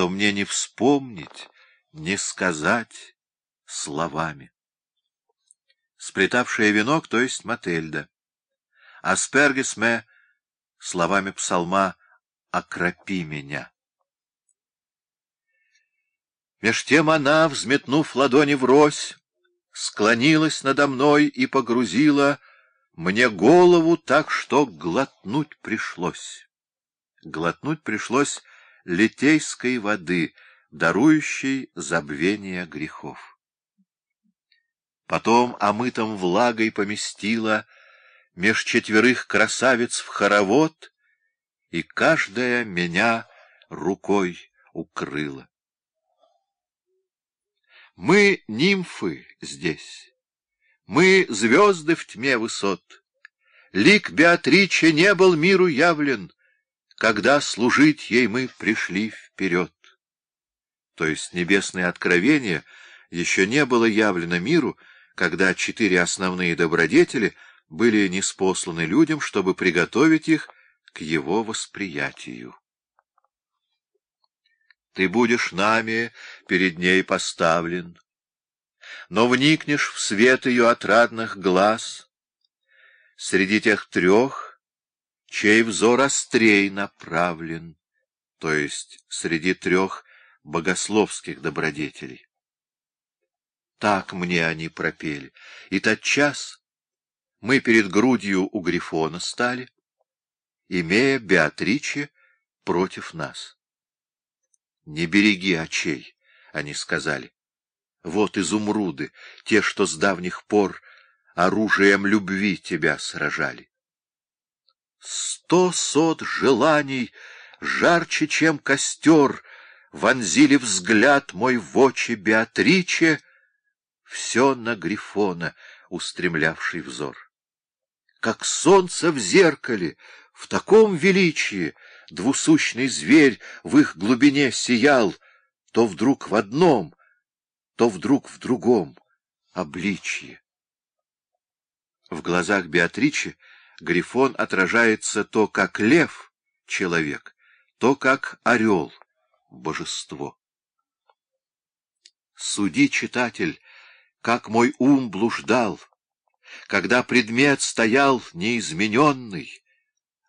что мне не вспомнить, не сказать словами. Сплетавшая венок, то есть Мательда. Аспергис ме словами псалма «Окропи меня». Меж тем она, взметнув ладони врозь, склонилась надо мной и погрузила мне голову так, что глотнуть пришлось. Глотнуть пришлось литейской воды, дарующей забвение грехов. Потом омытом влагой поместила меж четверых красавиц в хоровод, и каждая меня рукой укрыла. Мы нимфы здесь, мы звезды в тьме высот. Лик Беатриче не был миру явлен, когда служить ей мы пришли вперед. То есть небесное откровение еще не было явлено миру, когда четыре основные добродетели были неспосланы людям, чтобы приготовить их к его восприятию. Ты будешь нами перед ней поставлен, но вникнешь в свет ее отрадных глаз. Среди тех трех, чей взор острей направлен, то есть среди трех богословских добродетелей. Так мне они пропели, и тот час мы перед грудью у Грифона стали, имея Беатриче против нас. «Не береги очей», — они сказали. «Вот изумруды, те, что с давних пор оружием любви тебя сражали». Сто сот желаний, жарче, чем костер, вонзили взгляд мой в очи Беатриче, все на Грифона устремлявший взор. Как солнце в зеркале, в таком величии двусущный зверь в их глубине сиял, то вдруг в одном, то вдруг в другом обличье. В глазах Беатричи Грифон отражается то как лев, человек, то как орел, божество. Суди, читатель, как мой ум блуждал, когда предмет стоял неизмененный,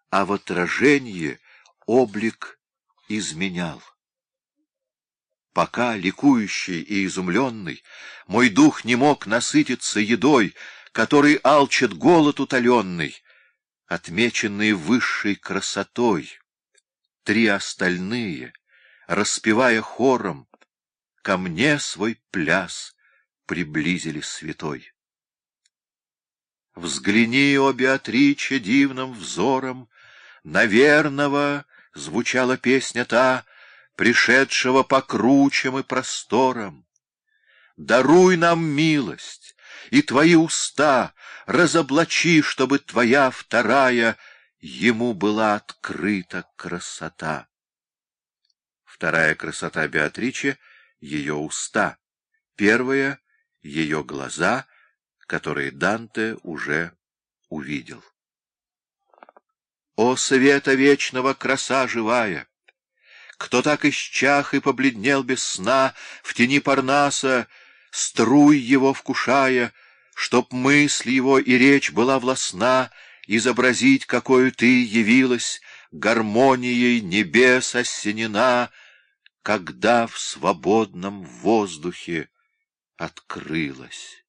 а в отражении облик изменял. Пока, ликующий и изумленный, мой дух не мог насытиться едой, который алчит голод утоленный, отмеченный высшей красотой. Три остальные, распевая хором, ко мне свой пляс приблизили святой. Взгляни, о Беатриче, дивным взором, Наверного звучала песня та, Пришедшего по кручам и просторам. Даруй нам милость, и твои уста Разоблачи, чтобы твоя вторая Ему была открыта красота. Вторая красота Беатриче — ее уста, первая — ее глаза, которые Данте уже увидел. О, света вечного, краса живая! Кто так исчах и побледнел без сна в тени Парнаса, струй его вкушая, чтоб мысль его и речь была властна, изобразить, какую ты явилась, гармонией небес осенена, когда в свободном воздухе открылась.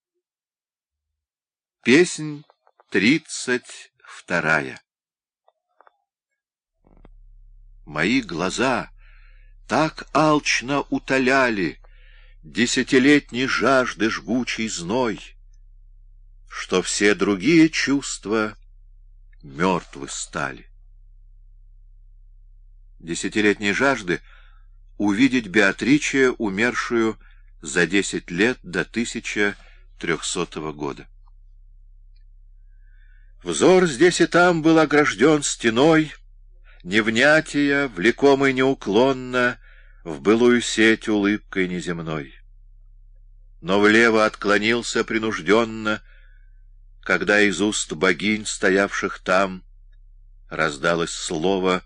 Песнь тридцать вторая Мои глаза так алчно утоляли Десятилетней жажды жгучий зной, Что все другие чувства мертвы стали. Десятилетней жажды увидеть Беатриче, умершую за десять лет до 1300 года. Взор здесь и там был огражден стеной, невнятия, влекомый неуклонно, в былую сеть улыбкой неземной. Но влево отклонился принужденно, когда из уст богинь, стоявших там, раздалось слово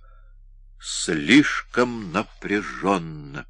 слишком напряженно.